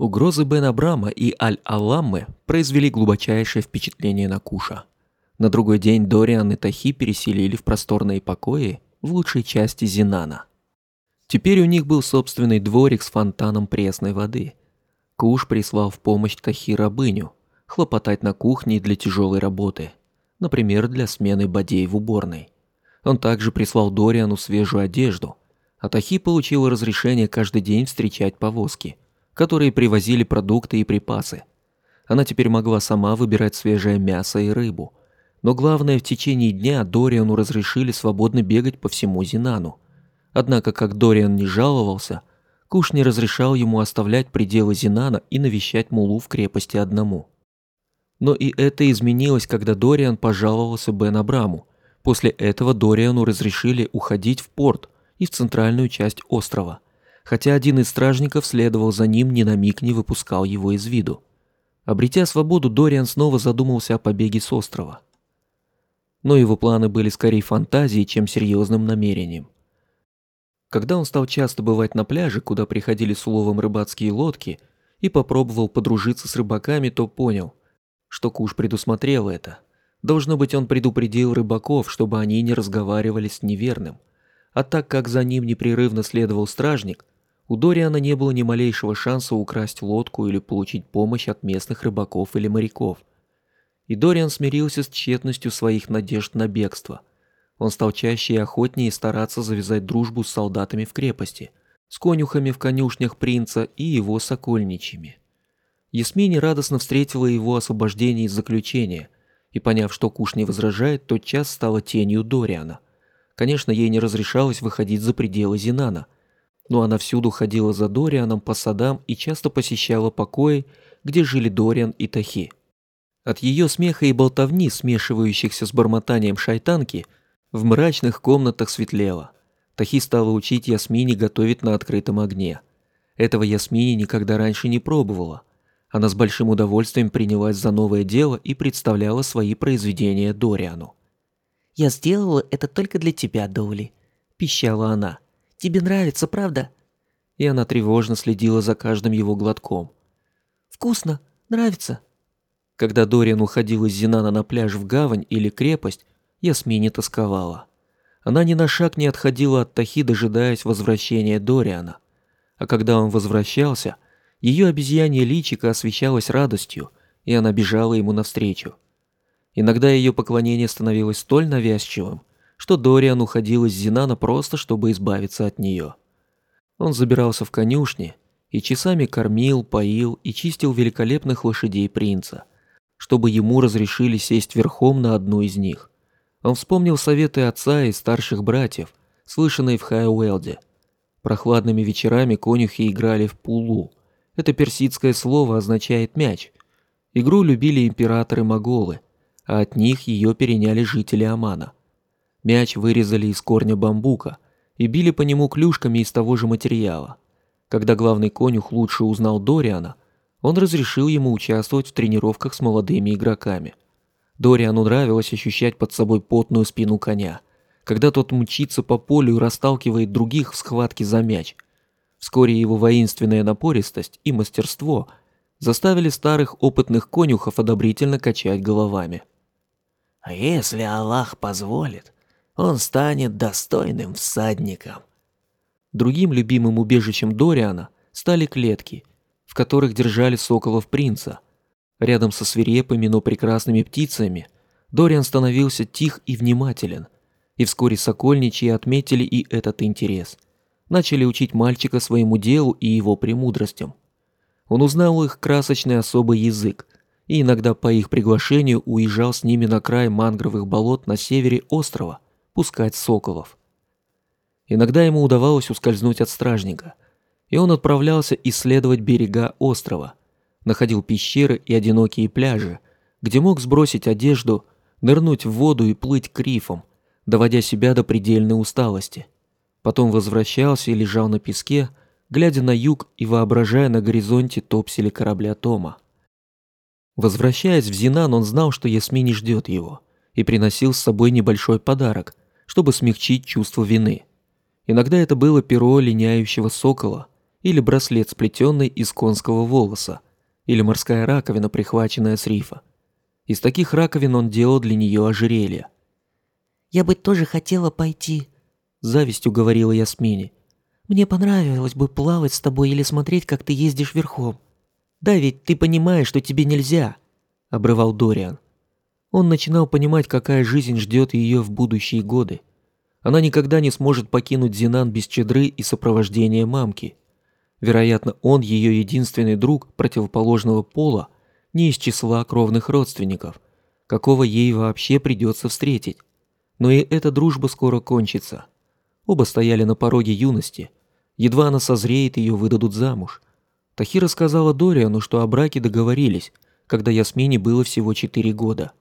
Угрозы Бен Абрама и Аль-Аламмы произвели глубочайшее впечатление на Куша. На другой день Дориан и Тахи переселили в просторные покои в лучшей части Зинана. Теперь у них был собственный дворик с фонтаном пресной воды. Куш прислал в помощь Тахи рабыню, хлопотать на кухне для тяжелой работы, например, для смены бодей в уборной. Он также прислал Дориану свежую одежду, а Тахи получила разрешение каждый день встречать повозки – которые привозили продукты и припасы. Она теперь могла сама выбирать свежее мясо и рыбу. Но главное, в течение дня Дориану разрешили свободно бегать по всему Зинану. Однако, как Дориан не жаловался, Куш не разрешал ему оставлять пределы Зинана и навещать Мулу в крепости одному. Но и это изменилось, когда Дориан пожаловался Бен Абраму. После этого Дориану разрешили уходить в порт и в центральную часть острова – хотя один из стражников следовал за ним, ни на миг не выпускал его из виду. Обретя свободу, Дориан снова задумался о побеге с острова. Но его планы были скорее фантазией, чем серьезным намерением. Когда он стал часто бывать на пляже, куда приходили с уловом рыбацкие лодки, и попробовал подружиться с рыбаками, то понял, что Куш предусмотрел это. Должно быть, он предупредил рыбаков, чтобы они не разговаривали с неверным. А так как за ним непрерывно следовал стражник, у Дориана не было ни малейшего шанса украсть лодку или получить помощь от местных рыбаков или моряков. И Дориан смирился с тщетностью своих надежд на бегство. Он стал чаще и охотнее стараться завязать дружбу с солдатами в крепости, с конюхами в конюшнях принца и его сокольничьими. Ясмини радостно встретила его освобождение из заключения, и поняв, что Куш не возражает, тотчас стала тенью Дориана. Конечно, ей не разрешалось выходить за пределы Зинана – но она всюду ходила за Дорианом по садам и часто посещала покои, где жили Дориан и Тахи. От ее смеха и болтовни, смешивающихся с бормотанием шайтанки, в мрачных комнатах светлело. Тахи стала учить Ясмине готовить на открытом огне. Этого Ясмине никогда раньше не пробовала. Она с большим удовольствием принялась за новое дело и представляла свои произведения Дориану. «Я сделала это только для тебя, Доули», – пищала она. Тебе нравится, правда?» И она тревожно следила за каждым его глотком. «Вкусно, нравится». Когда Дориан уходил из Зинана на пляж в гавань или крепость, Ясмини тосковала. Она ни на шаг не отходила от Тахи, дожидаясь возвращения Дориана. А когда он возвращался, ее обезьянье личико освещалось радостью, и она бежала ему навстречу. Иногда ее поклонение становилось столь навязчивым, что Дориан уходил из Зинана просто, чтобы избавиться от нее. Он забирался в конюшни и часами кормил, поил и чистил великолепных лошадей принца, чтобы ему разрешили сесть верхом на одну из них. Он вспомнил советы отца и старших братьев, слышанные в Хайуэлде. Прохладными вечерами конюхи играли в пулу. Это персидское слово означает мяч. Игру любили императоры-моголы, а от них ее переняли жители Омана. Мяч вырезали из корня бамбука и били по нему клюшками из того же материала. Когда главный конюх лучше узнал Дориана, он разрешил ему участвовать в тренировках с молодыми игроками. Дориану нравилось ощущать под собой потную спину коня, когда тот мчится по полю и расталкивает других в схватке за мяч. Вскоре его воинственная напористость и мастерство заставили старых опытных конюхов одобрительно качать головами. «А если Аллах позволит, он станет достойным всадником. Другим любимым убежищем Дориана стали клетки, в которых держали соколов принца. Рядом со свирепыми, но прекрасными птицами Дориан становился тих и внимателен, и вскоре сокольничьи отметили и этот интерес. Начали учить мальчика своему делу и его премудростям. Он узнал их красочный особый язык, и иногда по их приглашению уезжал с ними на край мангровых болот на севере острова – пускать соколов. Иногда ему удавалось ускользнуть от стражника, и он отправлялся исследовать берега острова, находил пещеры и одинокие пляжи, где мог сбросить одежду, нырнуть в воду и плыть к рифам, доводя себя до предельной усталости. Потом возвращался и лежал на песке, глядя на юг и воображая на горизонте топсели корабля Тома. Возвращаясь в Зинан, он знал, что Ясмини ждет его, и приносил с собой небольшой подарок, чтобы смягчить чувство вины. Иногда это было перо линяющего сокола, или браслет, сплетенный из конского волоса, или морская раковина, прихваченная с рифа. Из таких раковин он делал для нее ожерелье. «Я бы тоже хотела пойти», — завистью говорила Ясмине. «Мне понравилось бы плавать с тобой или смотреть, как ты ездишь верхом». «Да ведь ты понимаешь, что тебе нельзя», — обрывал Дориан. Он начинал понимать, какая жизнь ждет ее в будущие годы. Она никогда не сможет покинуть Зинан без чедры и сопровождения мамки. Вероятно, он ее единственный друг противоположного пола, не из числа кровных родственников, какого ей вообще придется встретить. Но и эта дружба скоро кончится. Оба стояли на пороге юности. Едва она созреет, ее выдадут замуж. Тахира сказала Дориану, что о браке договорились, когда Ясмине было всего четыре года.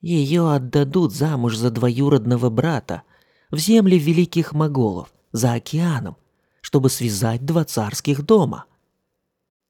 Ее отдадут замуж за двоюродного брата в земли великих моголов, за океаном, чтобы связать два царских дома.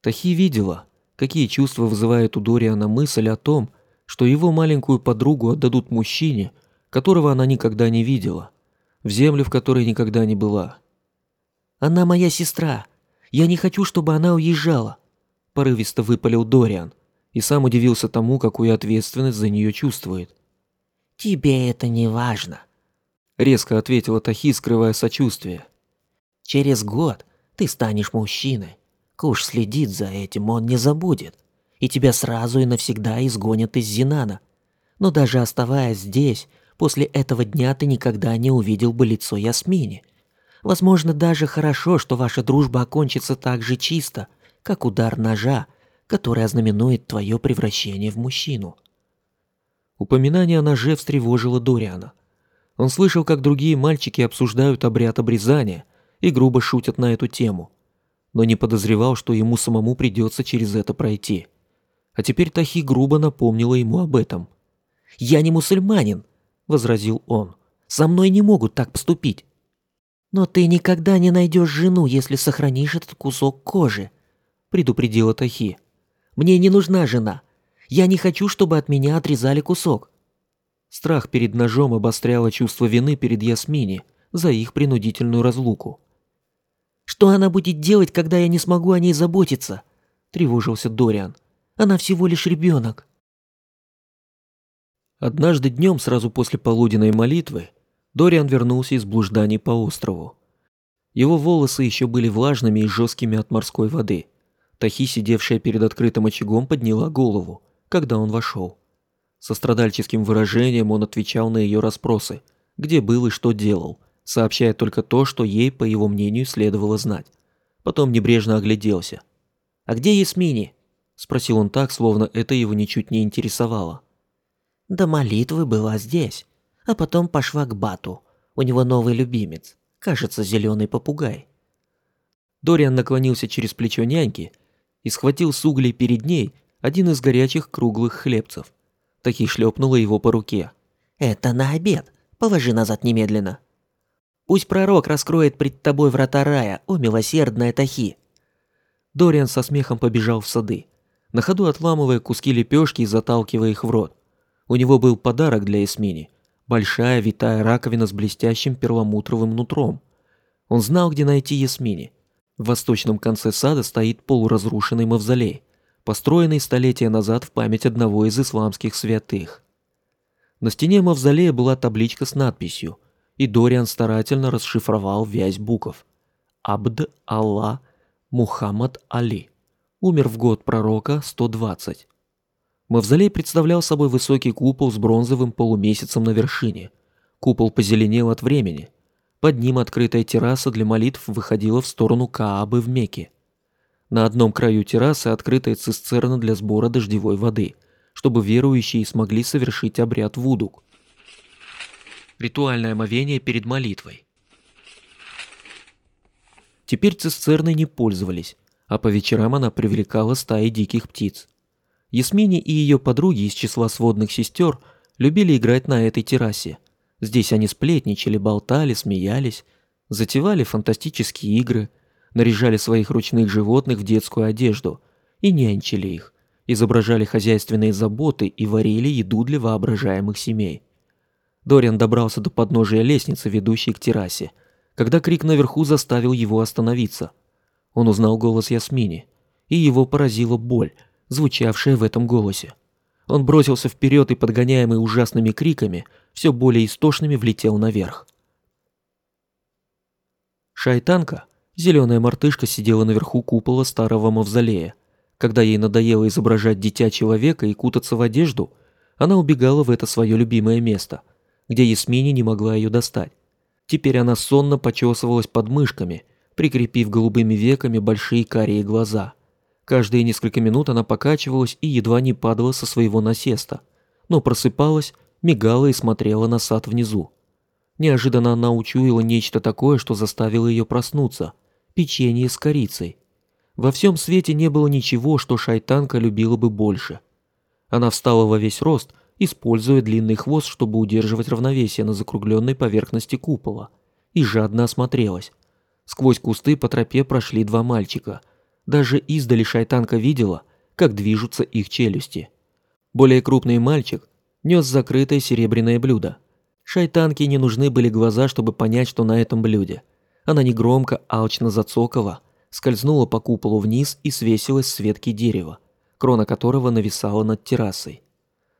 Тахи видела, какие чувства вызывает у Дориана мысль о том, что его маленькую подругу отдадут мужчине, которого она никогда не видела, в землю, в которой никогда не была. «Она моя сестра. Я не хочу, чтобы она уезжала», – порывисто выпалил Дориан и сам удивился тому, какую ответственность за нее чувствует. «Тебе это не важно», — резко ответила Тахи, скрывая сочувствие. «Через год ты станешь мужчиной. Куш следит за этим, он не забудет. И тебя сразу и навсегда изгонят из Зинана. Но даже оставаясь здесь, после этого дня ты никогда не увидел бы лицо Ясмини. Возможно, даже хорошо, что ваша дружба окончится так же чисто, как удар ножа, который ознаменует твое превращение в мужчину. Упоминание о ноже встревожило Дориана. Он слышал, как другие мальчики обсуждают обряд обрезания и грубо шутят на эту тему, но не подозревал, что ему самому придется через это пройти. А теперь Тахи грубо напомнила ему об этом. «Я не мусульманин», — возразил он. «Со мной не могут так поступить». «Но ты никогда не найдешь жену, если сохранишь этот кусок кожи», — предупредила Тахи. Мне не нужна жена. Я не хочу, чтобы от меня отрезали кусок. Страх перед ножом обостряло чувство вины перед Ясмини за их принудительную разлуку. Что она будет делать, когда я не смогу о ней заботиться? тревожился Дориан. Она всего лишь ребенок. Однажды днем, сразу после полуденной молитвы, Дориан вернулся из блужданий по острову. Его волосы еще были влажными и жесткими от морской воды. Тахи, сидевшая перед открытым очагом, подняла голову, когда он вошел. Со страдальческим выражением он отвечал на ее расспросы, где был и что делал, сообщая только то, что ей, по его мнению, следовало знать. Потом небрежно огляделся. «А где Ясмини?» – спросил он так, словно это его ничуть не интересовало. «До молитвы была здесь, а потом пошла к Бату. У него новый любимец, кажется, зеленый попугай». Дориан наклонился через плечо няньки и схватил с углей перед ней один из горячих круглых хлебцев. Таки шлепнула его по руке. «Это на обед. Положи назад немедленно». «Пусть пророк раскроет пред тобой врата рая, о милосердная Тахи!» Дориан со смехом побежал в сады, на ходу отламывая куски лепешки и заталкивая их в рот. У него был подарок для Эсмини – большая витая раковина с блестящим перламутровым нутром. Он знал, где найти Ясмини – в восточном конце сада стоит полуразрушенный мавзолей, построенный столетия назад в память одного из исламских святых. На стене мавзолея была табличка с надписью, и Дориан старательно расшифровал вязь букв. Абд Аллах Мухаммад Али. Умер в год пророка 120. Мавзолей представлял собой высокий купол с бронзовым полумесяцем на вершине. Купол позеленел от времени – под ним открытая терраса для молитв выходила в сторону Каабы в Мекке. На одном краю террасы открытая цистерна для сбора дождевой воды, чтобы верующие смогли совершить обряд вудук. Ритуальное омовение перед молитвой. Теперь цистерной не пользовались, а по вечерам она привлекала стаи диких птиц. Ясмини и ее подруги из числа сводных сестер любили играть на этой террасе – Здесь они сплетничали, болтали, смеялись, затевали фантастические игры, наряжали своих ручных животных в детскую одежду и нянчили их, изображали хозяйственные заботы и варили еду для воображаемых семей. Дориан добрался до подножия лестницы, ведущей к террасе, когда крик наверху заставил его остановиться. Он узнал голос Ясмини, и его поразила боль, звучавшая в этом голосе. Он бросился вперед и, подгоняемый ужасными криками, все более истошными влетел наверх. Шайтанка, зеленая мартышка, сидела наверху купола старого мавзолея. Когда ей надоело изображать дитя человека и кутаться в одежду, она убегала в это свое любимое место, где Ясмини не могла ее достать. Теперь она сонно почесывалась под мышками, прикрепив голубыми веками большие карие глаза. Каждые несколько минут она покачивалась и едва не падала со своего насеста, но просыпалась, мигала и смотрела на сад внизу. Неожиданно она учуяла нечто такое, что заставило ее проснуться – печенье с корицей. Во всем свете не было ничего, что шайтанка любила бы больше. Она встала во весь рост, используя длинный хвост, чтобы удерживать равновесие на закругленной поверхности купола, и жадно осмотрелась. Сквозь кусты по тропе прошли два мальчика. Даже издали шайтанка видела, как движутся их челюсти. Более крупный мальчик нес закрытое серебряное блюдо – Шайтанке не нужны были глаза, чтобы понять, что на этом блюде. Она негромко, алчно зацокала, скользнула по куполу вниз и свесилась с ветки дерева, крона которого нависала над террасой.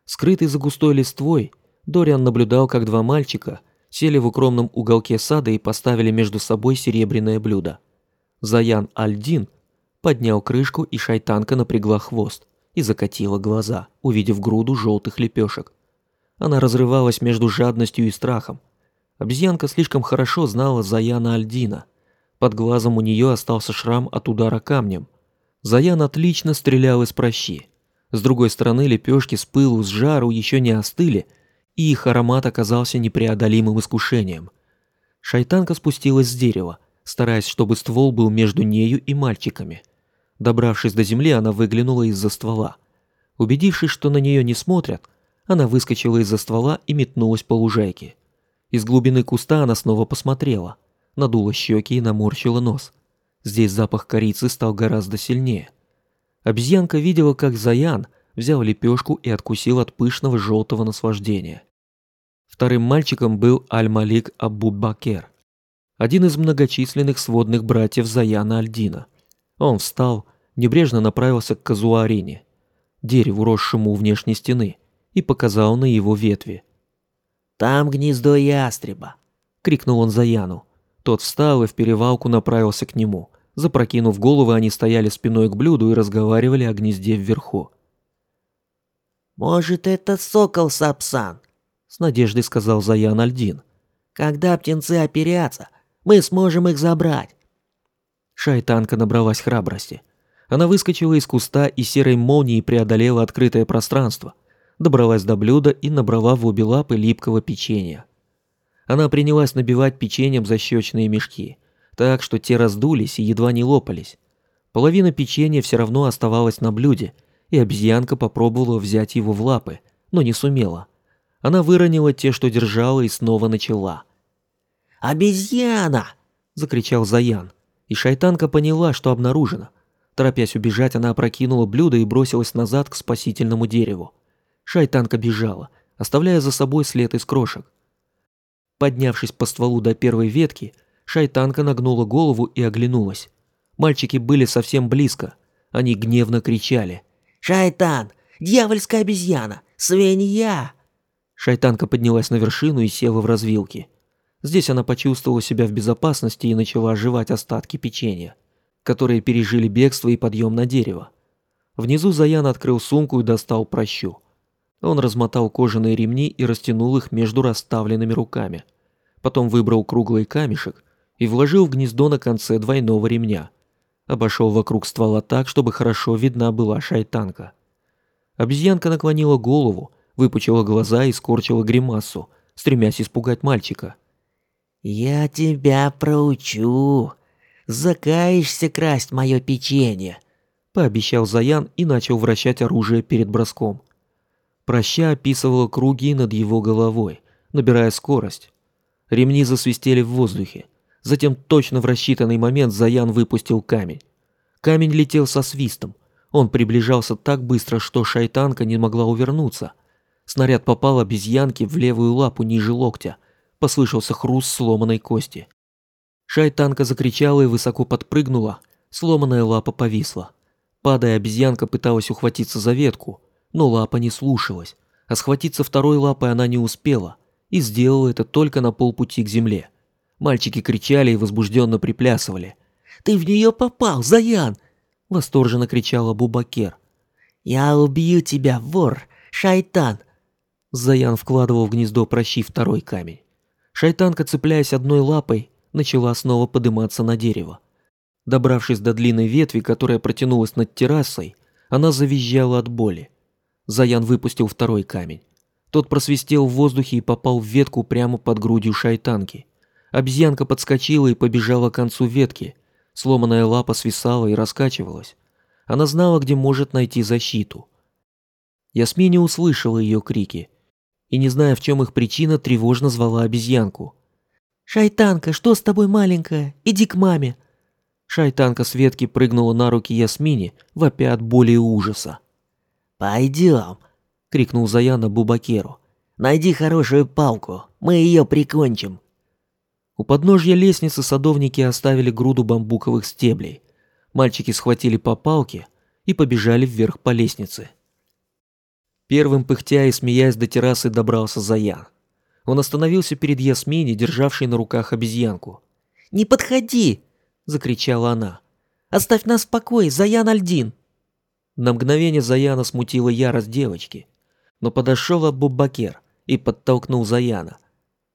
Скрытый за густой листвой, Дориан наблюдал, как два мальчика сели в укромном уголке сада и поставили между собой серебряное блюдо. Заян Альдин поднял крышку, и шайтанка напрягла хвост и закатила глаза, увидев груду желтых лепешек. Она разрывалась между жадностью и страхом. Обезьянка слишком хорошо знала Заяна Альдина. Под глазом у нее остался шрам от удара камнем. Заян отлично стрелял из прощи. С другой стороны, лепешки с пылу, с жару еще не остыли, и их аромат оказался непреодолимым искушением. Шайтанка спустилась с дерева, стараясь, чтобы ствол был между нею и мальчиками. Добравшись до земли, она выглянула из-за ствола. Убедившись, что на нее не смотрят, она выскочила из-за ствола и метнулась по лужайке. Из глубины куста она снова посмотрела, надула щеки и наморщила нос. Здесь запах корицы стал гораздо сильнее. Обезьянка видела, как Заян взял лепешку и откусил от пышного желтого наслаждения. Вторым мальчиком был Аль-Малик Абу-Бакер, один из многочисленных сводных братьев Заяна Альдина. Он встал, небрежно направился к казуарине, дереву, росшему у внешней стены, и показал на его ветви. «Там гнездо ястреба!» — крикнул он Заяну. Тот встал и в перевалку направился к нему. Запрокинув головы, они стояли спиной к блюду и разговаривали о гнезде вверху. «Может, это сокол Сапсан?» — с надеждой сказал Заян Альдин. «Когда птенцы оперятся, мы сможем их забрать». Шайтанка набралась храбрости. Она выскочила из куста и серой молнией преодолела открытое пространство добралась до блюда и набрала в обе лапы липкого печенья. Она принялась набивать печеньем защечные мешки, так что те раздулись и едва не лопались. Половина печенья все равно оставалась на блюде, и обезьянка попробовала взять его в лапы, но не сумела. Она выронила те, что держала, и снова начала. «Обезьяна!» – закричал Заян, и шайтанка поняла, что обнаружена. Торопясь убежать, она опрокинула блюдо и бросилась назад к спасительному дереву. Шайтанка бежала, оставляя за собой след из крошек. Поднявшись по стволу до первой ветки, шайтанка нагнула голову и оглянулась. Мальчики были совсем близко. Они гневно кричали. «Шайтан! Дьявольская обезьяна! Свинья!» Шайтанка поднялась на вершину и села в развилке. Здесь она почувствовала себя в безопасности и начала оживать остатки печенья, которые пережили бегство и подъем на дерево. Внизу Заян открыл сумку и достал прощу. Он размотал кожаные ремни и растянул их между расставленными руками. Потом выбрал круглый камешек и вложил в гнездо на конце двойного ремня. Обошел вокруг ствола так, чтобы хорошо видна была шайтанка. Обезьянка наклонила голову, выпучила глаза и скорчила гримасу, стремясь испугать мальчика. «Я тебя проучу. Закаешься красть мое печенье», — пообещал Заян и начал вращать оружие перед броском. Проща описывала круги над его головой, набирая скорость. Ремни засвистели в воздухе. Затем точно в рассчитанный момент Заян выпустил камень. Камень летел со свистом. Он приближался так быстро, что шайтанка не могла увернуться. Снаряд попал обезьянке в левую лапу ниже локтя. Послышался хруст сломанной кости. Шайтанка закричала и высоко подпрыгнула, Сломанная лапа повисла. Падая, обезьянка пыталась ухватиться за ветку, но лапа не слушалась, а схватиться второй лапой она не успела и сделала это только на полпути к земле. Мальчики кричали и возбужденно приплясывали. «Ты в нее попал, Заян!» – восторженно кричала Бубакер. «Я убью тебя, вор, шайтан!» Заян вкладывал в гнездо прощи второй камень. Шайтанка, цепляясь одной лапой, начала снова подниматься на дерево. Добравшись до длинной ветви, которая протянулась над террасой, она завизжала от боли. Заян выпустил второй камень. Тот просвистел в воздухе и попал в ветку прямо под грудью шайтанки. Обезьянка подскочила и побежала к концу ветки. Сломанная лапа свисала и раскачивалась. Она знала, где может найти защиту. Ясмини услышала ее крики и, не зная, в чем их причина, тревожно звала обезьянку. «Шайтанка, что с тобой, маленькая? Иди к маме!» Шайтанка с ветки прыгнула на руки Ясмини, вопя от боли и ужаса. «Пойдем!» — крикнул Заяна Бубакеру. «Найди хорошую палку, мы ее прикончим!» У подножья лестницы садовники оставили груду бамбуковых стеблей. Мальчики схватили по палке и побежали вверх по лестнице. Первым пыхтя и смеясь до террасы добрался Заян. Он остановился перед Ясмини, державшей на руках обезьянку. «Не подходи!» – закричала она. «Оставь нас в покое, Заян Альдин!» На мгновение Заяна смутила ярость девочки, но подошел Абубакер и подтолкнул Заяна.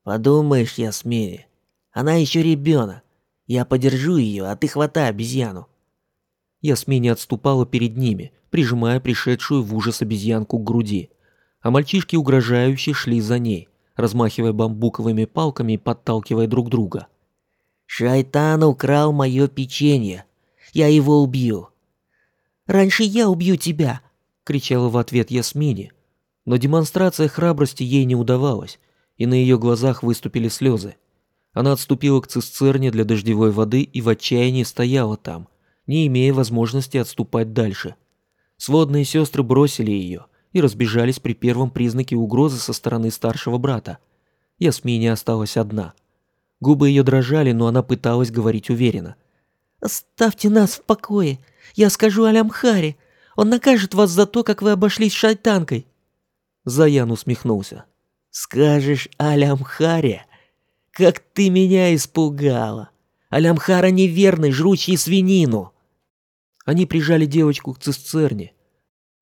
«Подумаешь, Ясмини, она еще ребенок. Я подержу ее, а ты хватай обезьяну». Ясмини отступала перед ними, прижимая пришедшую в ужас обезьянку к груди, а мальчишки угрожающе шли за ней, размахивая бамбуковыми палками и подталкивая друг друга. «Шайтан украл мое печенье. Я его убью. Раньше я убью тебя!» — кричала в ответ Ясмини. Но демонстрация храбрости ей не удавалась, и на ее глазах выступили слезы. Она отступила к цистерне для дождевой воды и в отчаянии стояла там, не имея возможности отступать дальше. Сводные сестры бросили ее и разбежались при первом признаке угрозы со стороны старшего брата. Ясмине осталась одна. Губы ее дрожали, но она пыталась говорить уверенно. «Оставьте нас в покое. Я скажу Алямхаре. Он накажет вас за то, как вы обошлись с шайтанкой». Заян усмехнулся. «Скажешь Алямхаре? Как ты меня испугала! Алямхара неверный, жрущий свинину!» Они прижали девочку к цистерне.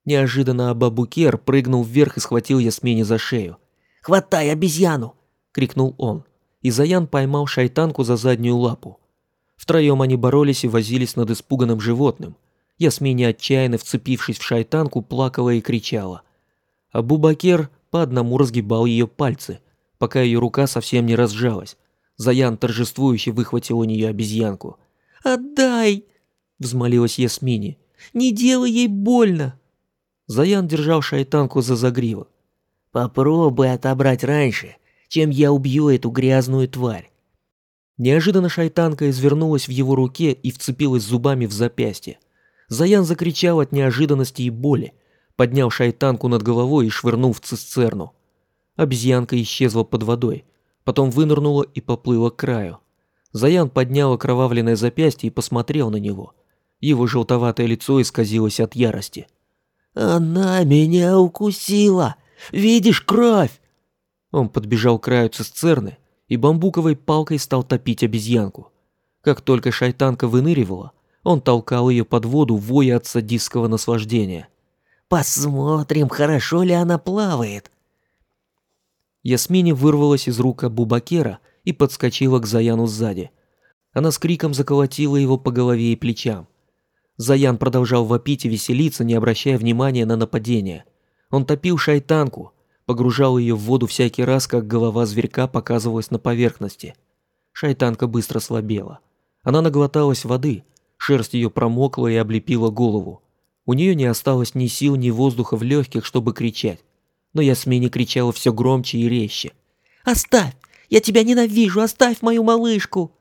Неожиданно Абабукер прыгнул вверх и схватил Ясмине за шею. «Хватай обезьяну!» — крикнул он. И Заян поймал шайтанку за заднюю лапу. Втроем они боролись и возились над испуганным животным. Ясмине, отчаянно вцепившись в шайтанку, плакала и кричала. Абу-Бакер по одному разгибал ее пальцы, пока ее рука совсем не разжалась. Заян торжествующе выхватил у нее обезьянку. «Отдай!» – взмолилась Ясмине. «Не делай ей больно!» Заян держал шайтанку за загривок. «Попробуй отобрать раньше, чем я убью эту грязную тварь. Неожиданно шайтанка извернулась в его руке и вцепилась зубами в запястье. Заян закричал от неожиданности и боли, поднял шайтанку над головой и швырнул в цистерну. Обезьянка исчезла под водой, потом вынырнула и поплыла к краю. Заян поднял окровавленное запястье и посмотрел на него. Его желтоватое лицо исказилось от ярости. «Она меня укусила! Видишь кровь?» Он подбежал к краю цистерны и бамбуковой палкой стал топить обезьянку. Как только шайтанка выныривала, он толкал ее под воду, воя от садистского наслаждения. «Посмотрим, хорошо ли она плавает». Ясмине вырвалась из рук Бубакера и подскочила к Заяну сзади. Она с криком заколотила его по голове и плечам. Заян продолжал вопить и веселиться, не обращая внимания на нападение. Он топил шайтанку, погружал ее в воду всякий раз, как голова зверька показывалась на поверхности. Шайтанка быстро слабела. Она наглоталась воды, шерсть ее промокла и облепила голову. У нее не осталось ни сил, ни воздуха в легких, чтобы кричать. Но Ясмини кричала все громче и резче. «Оставь! Я тебя ненавижу! Оставь мою малышку!»